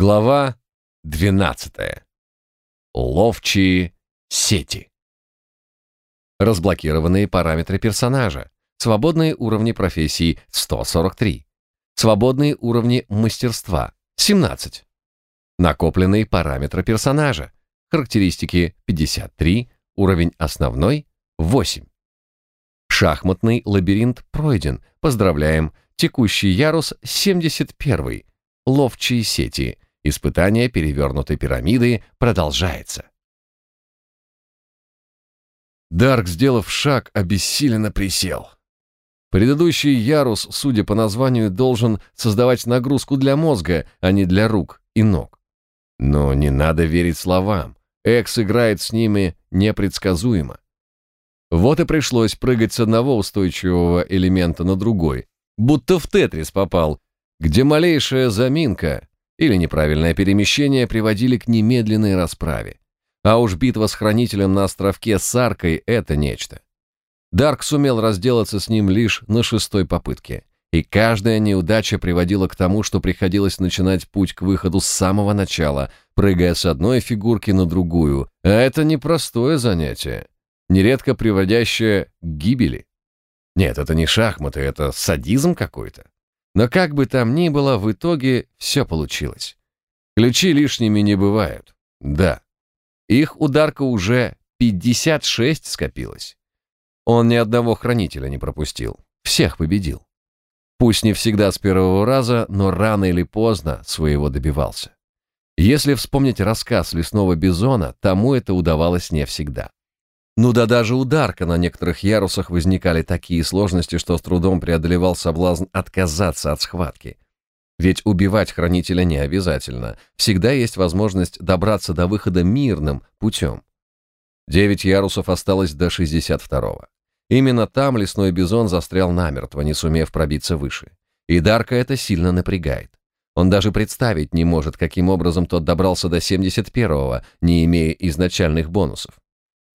Глава 12. Ловчие сети. Разблокированные параметры персонажа. Свободные уровни профессий 143. Свободные уровни мастерства 17. Накопленные параметры персонажа. Характеристики 53, уровень основной 8. Шахматный лабиринт пройден. Поздравляем. Текущий ярус 71. Ловчие сети. Испытание перевернутой пирамиды продолжается. Дарк, сделав шаг, обессиленно присел. Предыдущий ярус, судя по названию, должен создавать нагрузку для мозга, а не для рук и ног. Но не надо верить словам. Экс играет с ними непредсказуемо. Вот и пришлось прыгать с одного устойчивого элемента на другой, будто в Тетрис попал, где малейшая заминка или неправильное перемещение приводили к немедленной расправе. А уж битва с хранителем на островке с аркой — это нечто. Дарк сумел разделаться с ним лишь на шестой попытке, и каждая неудача приводила к тому, что приходилось начинать путь к выходу с самого начала, прыгая с одной фигурки на другую, а это непростое занятие, нередко приводящее к гибели. Нет, это не шахматы, это садизм какой-то. Но как бы там ни было, в итоге все получилось. Ключи лишними не бывают. Да. Их ударка уже 56 скопилось. Он ни одного хранителя не пропустил. Всех победил. Пусть не всегда с первого раза, но рано или поздно своего добивался. Если вспомнить рассказ лесного бизона, тому это удавалось не всегда. Ну да даже у Дарка на некоторых ярусах возникали такие сложности, что с трудом преодолевал соблазн отказаться от схватки. Ведь убивать хранителя не обязательно. Всегда есть возможность добраться до выхода мирным путем. Девять ярусов осталось до 62-го. Именно там лесной бизон застрял намертво, не сумев пробиться выше. И Дарка это сильно напрягает. Он даже представить не может, каким образом тот добрался до 71-го, не имея изначальных бонусов.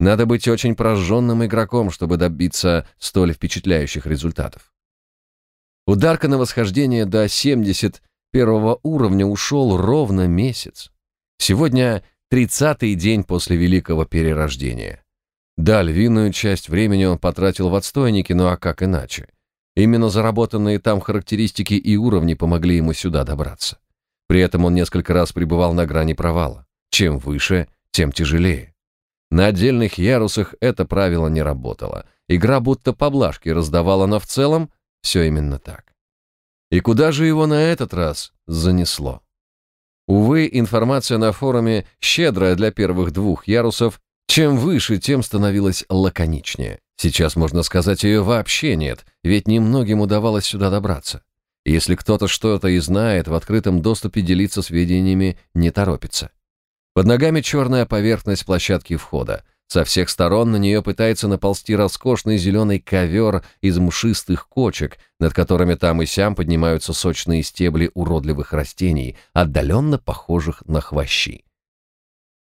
Надо быть очень прожженным игроком, чтобы добиться столь впечатляющих результатов. Ударка на восхождение до 71 уровня ушел ровно месяц. Сегодня 30-й день после Великого Перерождения. Да, львиную часть времени он потратил в отстойнике, ну а как иначе? Именно заработанные там характеристики и уровни помогли ему сюда добраться. При этом он несколько раз пребывал на грани провала. Чем выше, тем тяжелее. На отдельных ярусах это правило не работало. Игра будто поблажки раздавала, но в целом все именно так. И куда же его на этот раз занесло? Увы, информация на форуме щедрая для первых двух ярусов, чем выше, тем становилась лаконичнее. Сейчас, можно сказать, ее вообще нет, ведь немногим удавалось сюда добраться. Если кто-то что-то и знает, в открытом доступе делиться сведениями не торопится. Под ногами черная поверхность площадки входа. Со всех сторон на нее пытается наползти роскошный зеленый ковер из мшистых кочек, над которыми там и сям поднимаются сочные стебли уродливых растений, отдаленно похожих на хвощи.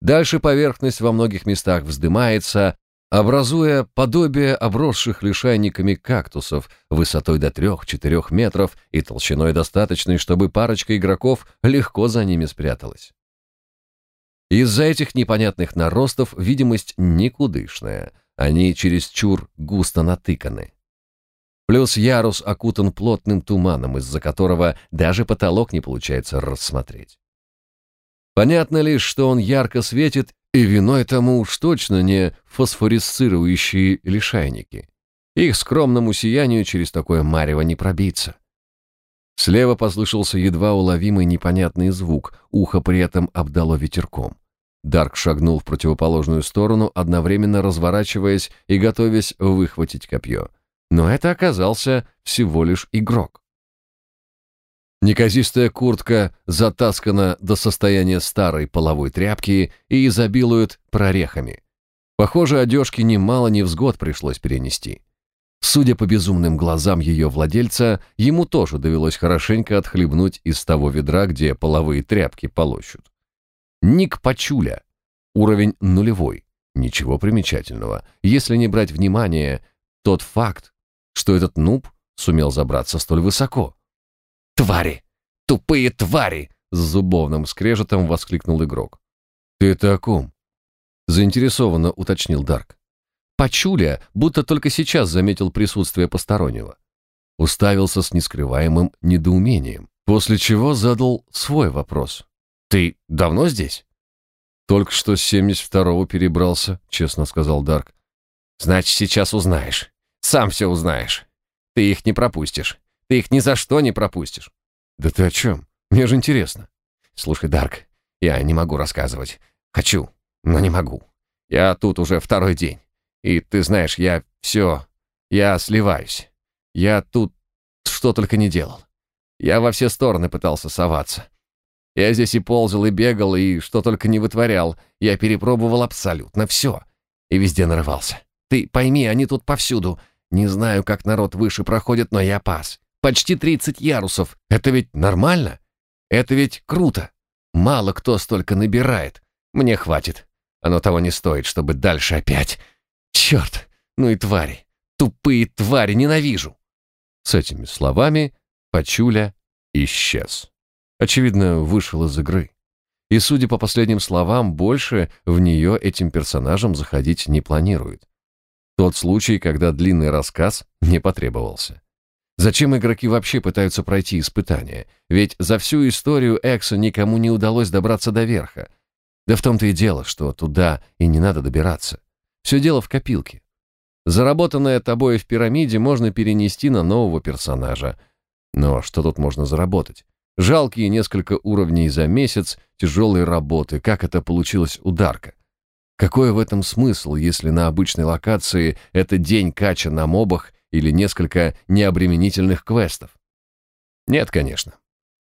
Дальше поверхность во многих местах вздымается, образуя подобие обросших лишайниками кактусов высотой до 3-4 метров и толщиной достаточной, чтобы парочка игроков легко за ними спряталась. Из-за этих непонятных наростов видимость никудышная, они чересчур густо натыканы. Плюс ярус окутан плотным туманом, из-за которого даже потолок не получается рассмотреть. Понятно лишь, что он ярко светит, и виной тому уж точно не фосфорисцирующие лишайники. Их скромному сиянию через такое марево не пробиться. Слева послышался едва уловимый непонятный звук, ухо при этом обдало ветерком. Дарк шагнул в противоположную сторону, одновременно разворачиваясь и готовясь выхватить копье. Но это оказался всего лишь игрок. Неказистая куртка затаскана до состояния старой половой тряпки и изобилует прорехами. Похоже, одежки немало невзгод пришлось перенести. Судя по безумным глазам ее владельца, ему тоже довелось хорошенько отхлебнуть из того ведра, где половые тряпки полощут. Ник Пачуля. Уровень нулевой. Ничего примечательного, если не брать внимание тот факт, что этот нуб сумел забраться столь высоко. «Твари! Тупые твари!» с зубовным скрежетом воскликнул игрок. «Ты это о ком?» Заинтересованно уточнил Дарк. Пачуля будто только сейчас заметил присутствие постороннего. Уставился с нескрываемым недоумением, после чего задал свой вопрос. «Ты давно здесь?» «Только что с 72-го перебрался», — честно сказал Дарк. «Значит, сейчас узнаешь. Сам все узнаешь. Ты их не пропустишь. Ты их ни за что не пропустишь». «Да ты о чем? Мне же интересно». «Слушай, Дарк, я не могу рассказывать. Хочу, но не могу. Я тут уже второй день. И ты знаешь, я все... Я сливаюсь. Я тут что только не делал. Я во все стороны пытался соваться. Я здесь и ползал, и бегал, и что только не вытворял. Я перепробовал абсолютно все. И везде нарывался. Ты пойми, они тут повсюду. Не знаю, как народ выше проходит, но я пас. Почти 30 ярусов. Это ведь нормально? Это ведь круто. Мало кто столько набирает. Мне хватит. Оно того не стоит, чтобы дальше опять. Черт, ну и твари. Тупые твари, ненавижу. С этими словами Пачуля исчез. Очевидно, вышел из игры. И, судя по последним словам, больше в нее этим персонажам заходить не планирует. Тот случай, когда длинный рассказ не потребовался. Зачем игроки вообще пытаются пройти испытания? Ведь за всю историю Экса никому не удалось добраться до верха. Да в том-то и дело, что туда и не надо добираться. Все дело в копилке. Заработанное тобой в пирамиде можно перенести на нового персонажа. Но что тут можно заработать? Жалкие несколько уровней за месяц тяжелой работы, как это получилось у Дарка. Какой в этом смысл, если на обычной локации это день кача на мобах или несколько необременительных квестов? Нет, конечно.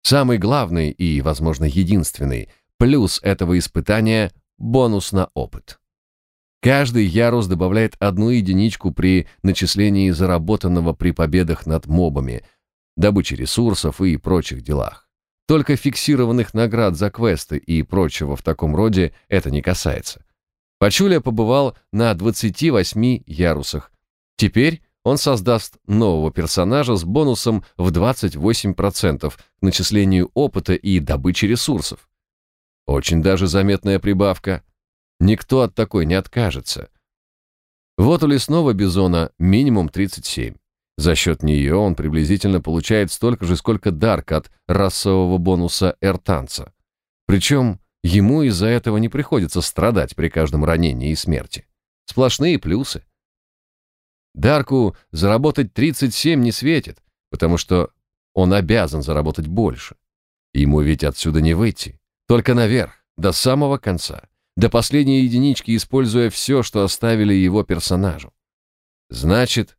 Самый главный и, возможно, единственный плюс этого испытания — бонус на опыт. Каждый ярус добавляет одну единичку при начислении заработанного при победах над мобами, добыче ресурсов и прочих делах. Только фиксированных наград за квесты и прочего в таком роде это не касается. Пачуля побывал на 28 ярусах. Теперь он создаст нового персонажа с бонусом в 28% к начислению опыта и добыче ресурсов. Очень даже заметная прибавка. Никто от такой не откажется. Вот у лесного бизона минимум 37. За счет нее он приблизительно получает столько же, сколько Дарк от расового бонуса эртанца. Причем ему из-за этого не приходится страдать при каждом ранении и смерти. Сплошные плюсы. Дарку заработать 37 не светит, потому что он обязан заработать больше. Ему ведь отсюда не выйти, только наверх, до самого конца до последней единички, используя все, что оставили его персонажу. Значит,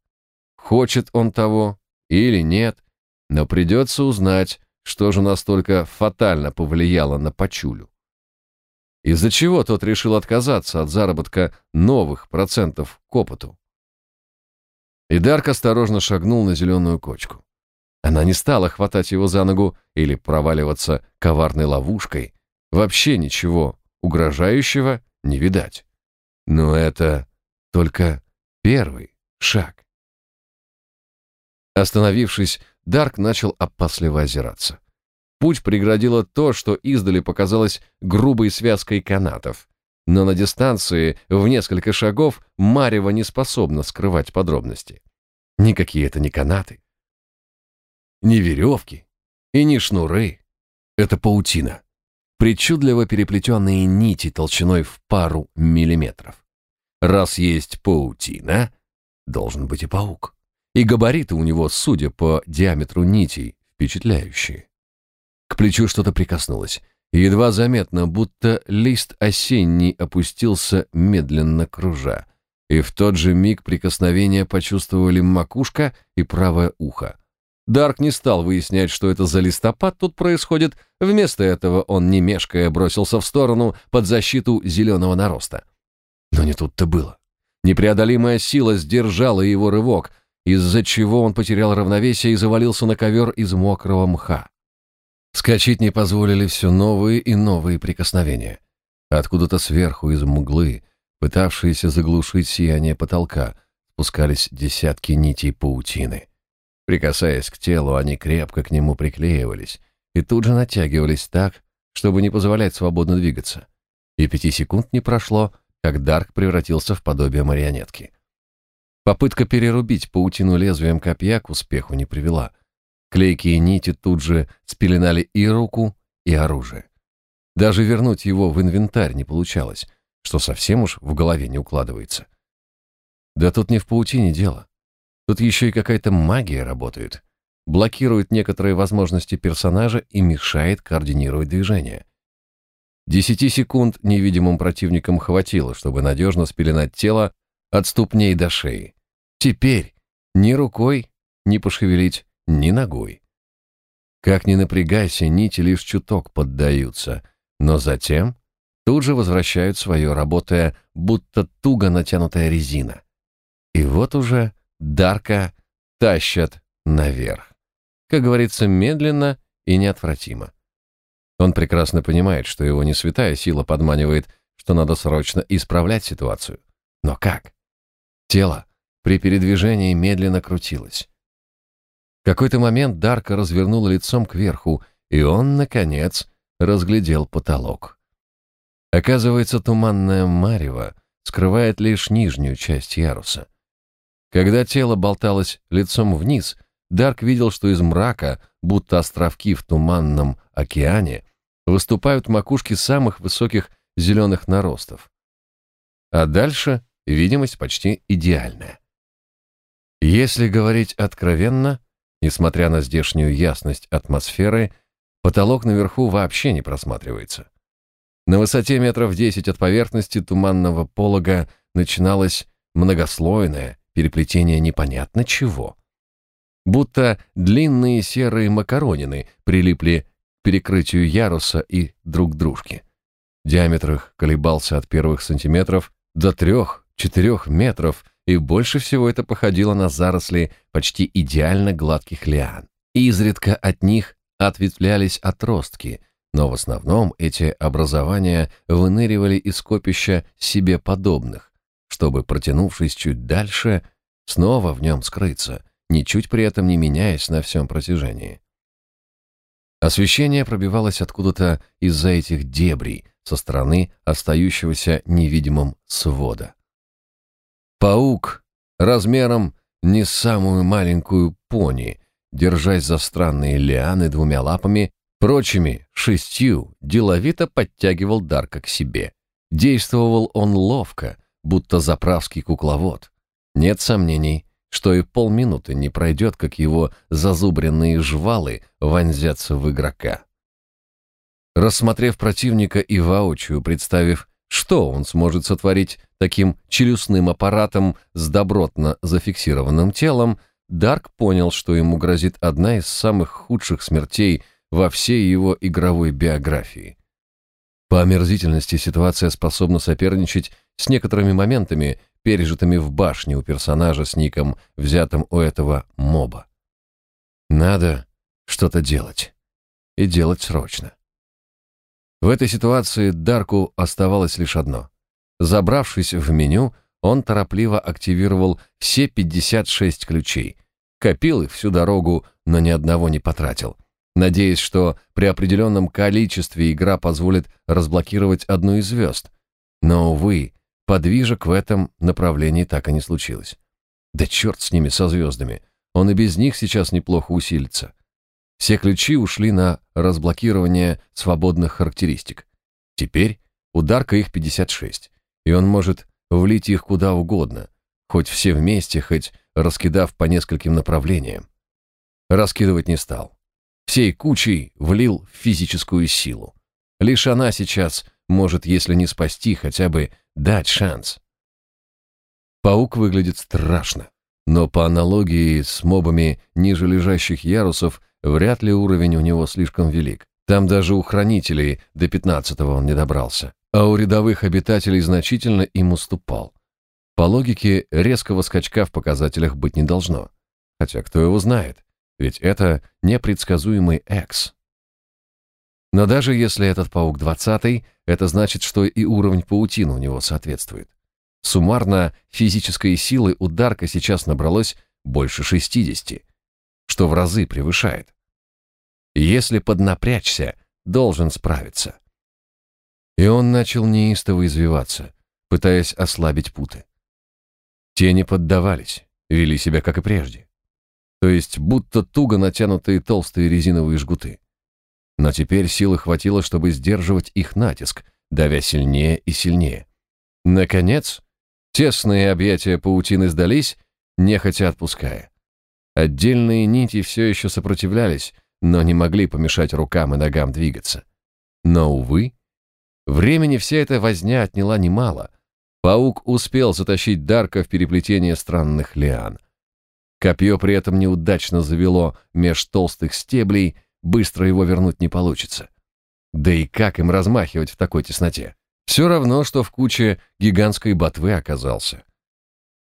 хочет он того или нет, но придется узнать, что же настолько фатально повлияло на Пачулю. Из-за чего тот решил отказаться от заработка новых процентов к опыту. И Дарк осторожно шагнул на зеленую кочку. Она не стала хватать его за ногу или проваливаться коварной ловушкой. Вообще ничего угрожающего не видать. Но это только первый шаг. Остановившись, Дарк начал опасливо озираться. Путь преградило то, что издали показалось грубой связкой канатов. Но на дистанции в несколько шагов Марева не способна скрывать подробности. Никакие это не канаты, ни веревки и ни шнуры. Это паутина причудливо переплетенные нити толщиной в пару миллиметров. Раз есть паутина, должен быть и паук. И габариты у него, судя по диаметру нитей, впечатляющие. К плечу что-то прикоснулось. Едва заметно, будто лист осенний опустился, медленно кружа. И в тот же миг прикосновения почувствовали макушка и правое ухо. Дарк не стал выяснять, что это за листопад тут происходит. Вместо этого он, не мешкая, бросился в сторону под защиту зеленого нароста. Но не тут-то было. Непреодолимая сила сдержала его рывок, из-за чего он потерял равновесие и завалился на ковер из мокрого мха. Скочить не позволили все новые и новые прикосновения. Откуда-то сверху, из мглы, пытавшиеся заглушить сияние потолка, спускались десятки нитей паутины. Прикасаясь к телу, они крепко к нему приклеивались. и тут же натягивались так, чтобы не позволять свободно двигаться. И пяти секунд не прошло, как Дарк превратился в подобие марионетки. Попытка перерубить паутину лезвием копья к успеху не привела. Клейкие нити тут же спеленали и руку, и оружие. Даже вернуть его в инвентарь не получалось, что совсем уж в голове не укладывается. Да тут не в паутине дело. Тут еще и какая-то магия работает. Блокирует некоторые возможности персонажа и мешает координировать движение. Десяти секунд невидимым противникам хватило, чтобы надежно спеленать тело от ступней до шеи. Теперь ни рукой не пошевелить, ни ногой. Как ни напрягайся, нити лишь чуток поддаются, но затем тут же возвращают свое, работая будто туго натянутая резина. И вот уже Дарка тащат наверх. Как говорится, медленно и неотвратимо. Он прекрасно понимает, что его не святая сила подманивает, что надо срочно исправлять ситуацию. Но как? Тело при передвижении медленно крутилось. В какой-то момент Дарка развернула лицом кверху, и он, наконец, разглядел потолок. Оказывается, туманное марево скрывает лишь нижнюю часть яруса. Когда тело болталось лицом вниз, Дарк видел, что из мрака, будто островки в туманном океане, выступают макушки самых высоких зеленых наростов. А дальше видимость почти идеальная. Если говорить откровенно, несмотря на здешнюю ясность атмосферы, потолок наверху вообще не просматривается. На высоте метров 10 от поверхности туманного полога начиналось многослойное переплетение непонятно чего. Будто длинные серые макаронины прилипли к перекрытию яруса и друг к дружке. Диаметр их колебался от первых сантиметров до трех-четырех метров и больше всего это походило на заросли почти идеально гладких лиан. Изредка от них ответвлялись отростки, но в основном эти образования выныривали из копища себе подобных, чтобы, протянувшись чуть дальше, снова в нем скрыться, ничуть при этом не меняясь на всем протяжении. Освещение пробивалось откуда-то из-за этих дебрей, со стороны остающегося невидимым свода. Паук размером не самую маленькую пони, держась за странные лианы двумя лапами, прочими шестью, деловито подтягивал Дарка к себе. Действовал он ловко, будто заправский кукловод. Нет сомнений, что и полминуты не пройдет, как его зазубренные жвалы вонзятся в игрока. Рассмотрев противника и воочию представив, что он сможет сотворить таким челюстным аппаратом с добротно зафиксированным телом, Дарк понял, что ему грозит одна из самых худших смертей во всей его игровой биографии. По омерзительности ситуация способна соперничать с некоторыми моментами, пережитыми в башне у персонажа с ником, взятым у этого моба. Надо что-то делать. И делать срочно. В этой ситуации Дарку оставалось лишь одно. Забравшись в меню, он торопливо активировал все 56 ключей, копил их всю дорогу, но ни одного не потратил, надеясь, что при определенном количестве игра позволит разблокировать одну из звезд. Но, увы, подвижек в этом направлении так и не случилось. Да черт с ними, со звездами. Он и без них сейчас неплохо усилится. Все ключи ушли на разблокирование свободных характеристик. Теперь ударка их 56, и он может влить их куда угодно, хоть все вместе, хоть раскидав по нескольким направлениям. Раскидывать не стал. Всей кучей влил физическую силу. Лишь она сейчас может, если не спасти, хотя бы дать шанс. Паук выглядит страшно, но по аналогии с мобами ниже лежащих ярусов Вряд ли уровень у него слишком велик. Там даже у хранителей до пятнадцатого он не добрался. А у рядовых обитателей значительно им уступал. По логике, резкого скачка в показателях быть не должно. Хотя кто его знает, ведь это непредсказуемый экс. Но даже если этот паук двадцатый, это значит, что и уровень паутины у него соответствует. Суммарно физической силы у Дарка сейчас набралось больше 60, что в разы превышает. Если поднапрячься, должен справиться. И он начал неистово извиваться, пытаясь ослабить путы. Те не поддавались, вели себя как и прежде. То есть будто туго натянутые толстые резиновые жгуты. Но теперь силы хватило, чтобы сдерживать их натиск, давя сильнее и сильнее. Наконец, тесные объятия паутины сдались, нехотя отпуская. Отдельные нити все еще сопротивлялись, но не могли помешать рукам и ногам двигаться. Но, увы, времени вся эта возня отняла немало. Паук успел затащить Дарка в переплетение странных лиан. Копье при этом неудачно завело меж толстых стеблей, быстро его вернуть не получится. Да и как им размахивать в такой тесноте? Все равно, что в куче гигантской ботвы оказался.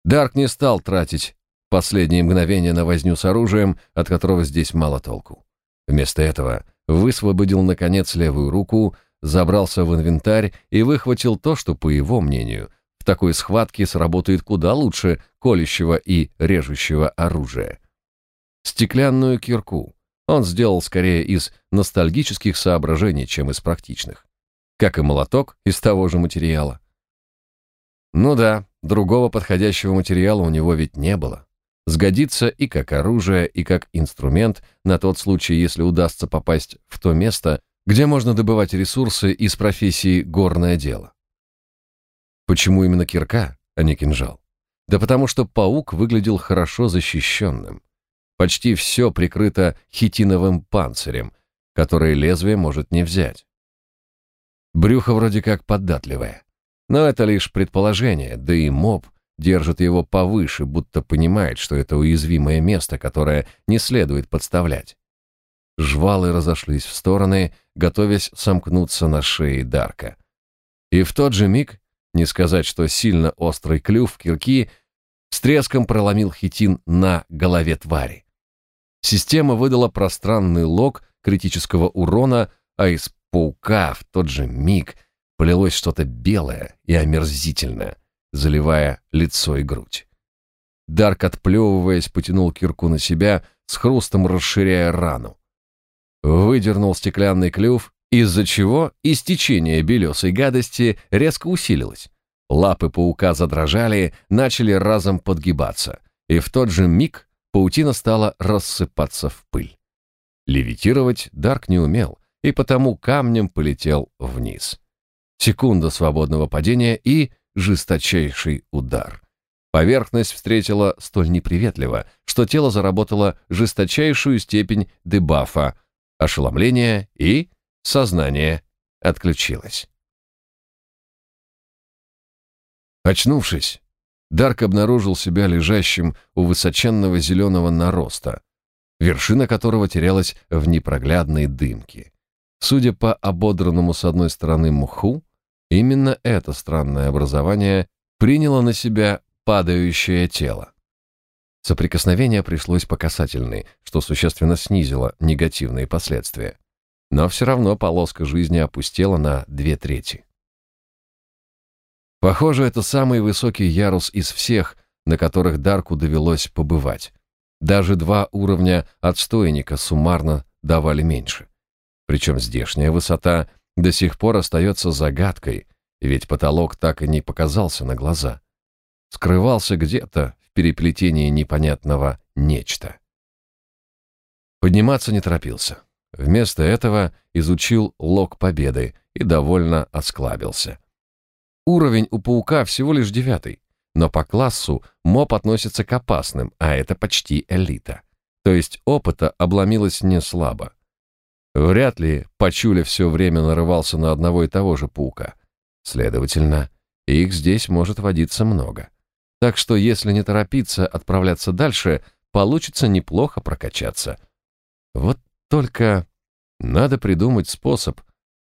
Дарк не стал тратить последние мгновения на возню с оружием, от которого здесь мало толку. Вместо этого высвободил, наконец, левую руку, забрался в инвентарь и выхватил то, что, по его мнению, в такой схватке сработает куда лучше колющего и режущего оружия. Стеклянную кирку он сделал скорее из ностальгических соображений, чем из практичных. Как и молоток из того же материала. Ну да, другого подходящего материала у него ведь не было. Сгодится и как оружие, и как инструмент на тот случай, если удастся попасть в то место, где можно добывать ресурсы из профессии горное дело. Почему именно кирка, а не кинжал? Да потому что паук выглядел хорошо защищенным. Почти все прикрыто хитиновым панцирем, который лезвие может не взять. Брюхо вроде как податливое. Но это лишь предположение, да и моб держит его повыше, будто понимает, что это уязвимое место, которое не следует подставлять. Жвалы разошлись в стороны, готовясь сомкнуться на шее Дарка. И в тот же миг, не сказать, что сильно острый клюв кирки, с треском проломил хитин на голове твари. Система выдала пространный лог критического урона, а из паука в тот же миг полилось что-то белое и омерзительное заливая лицо и грудь. Дарк, отплевываясь, потянул кирку на себя, с хрустом расширяя рану. Выдернул стеклянный клюв, из-за чего истечение белесой гадости резко усилилось. Лапы паука задрожали, начали разом подгибаться, и в тот же миг паутина стала рассыпаться в пыль. Левитировать Дарк не умел, и потому камнем полетел вниз. Секунда свободного падения и жесточайший удар. Поверхность встретила столь неприветливо, что тело заработало жесточайшую степень дебафа, ошеломления и сознание отключилось. Очнувшись, Дарк обнаружил себя лежащим у высоченного зеленого нароста, вершина которого терялась в непроглядной дымке. Судя по ободранному с одной стороны муху, Именно это странное образование приняло на себя падающее тело. Соприкосновение пришлось по касательной, что существенно снизило негативные последствия. Но все равно полоска жизни опустела на две трети. Похоже, это самый высокий ярус из всех, на которых Дарку довелось побывать. Даже два уровня отстойника суммарно давали меньше. Причем здешняя высота — до сих пор остается загадкой, ведь потолок так и не показался на глаза. Скрывался где-то в переплетении непонятного нечто. Подниматься не торопился. Вместо этого изучил лог победы и довольно осклабился. Уровень у паука всего лишь девятый, но по классу моб относится к опасным, а это почти элита. То есть опыта обломилось не слабо. Вряд ли Пачуля все время нарывался на одного и того же паука. Следовательно, их здесь может водиться много. Так что если не торопиться отправляться дальше, получится неплохо прокачаться. Вот только надо придумать способ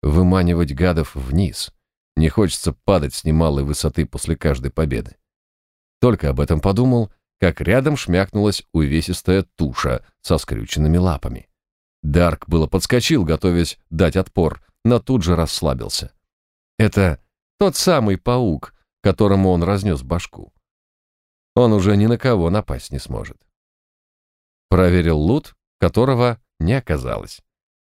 выманивать гадов вниз. Не хочется падать с немалой высоты после каждой победы. Только об этом подумал, как рядом шмякнулась увесистая туша со скрюченными лапами. Дарк было подскочил, готовясь дать отпор, но тут же расслабился. Это тот самый паук, которому он разнес башку. Он уже ни на кого напасть не сможет. Проверил лут, которого не оказалось.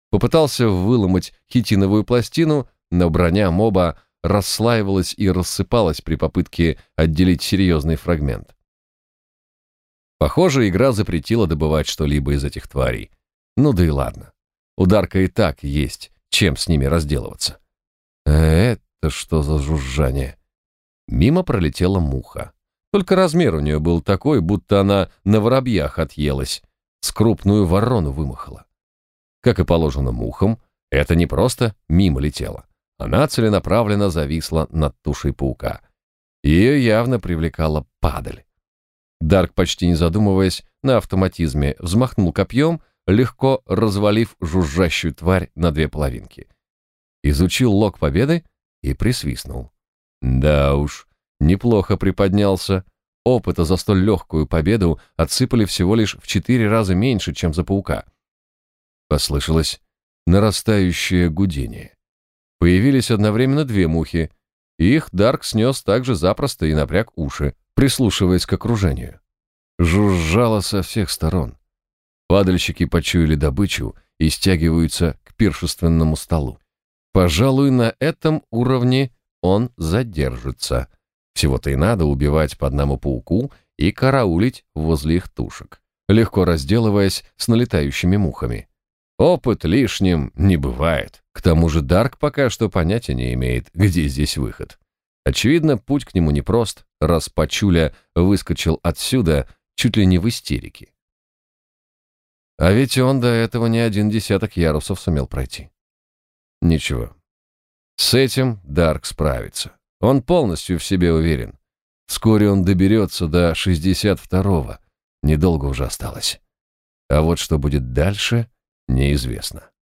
Попытался выломать хитиновую пластину, но броня моба расслаивалась и рассыпалась при попытке отделить серьезный фрагмент. Похоже, игра запретила добывать что-либо из этих тварей. Ну да и ладно. У Дарка и так есть, чем с ними разделываться. Это что за жужжание? Мимо пролетела муха. Только размер у нее был такой, будто она на воробьях отъелась, с крупную ворону вымахала. Как и положено мухам, это не просто мимо летело. Она целенаправленно зависла над тушей паука. Ее явно привлекала падаль. Дарк, почти не задумываясь, на автоматизме взмахнул копьем, легко развалив жужжащую тварь на две половинки. Изучил лог победы и присвистнул. Да уж, неплохо приподнялся. Опыта за столь легкую победу отсыпали всего лишь в четыре раза меньше, чем за паука. Послышалось нарастающее гудение. Появились одновременно две мухи, их Дарк снес так же запросто и напряг уши, прислушиваясь к окружению. Жужжало со всех сторон. Падальщики почуяли добычу и стягиваются к пиршественному столу. Пожалуй, на этом уровне он задержится. Всего-то и надо убивать по одному пауку и караулить возле их тушек, легко разделываясь с налетающими мухами. Опыт лишним не бывает. К тому же Дарк пока что понятия не имеет, где здесь выход. Очевидно, путь к нему непрост, раз Пачуля выскочил отсюда чуть ли не в истерике. А ведь он до этого не один десяток ярусов сумел пройти. Ничего. С этим Дарк справится. Он полностью в себе уверен. Вскоре он доберется до 62-го. Недолго уже осталось. А вот что будет дальше, неизвестно.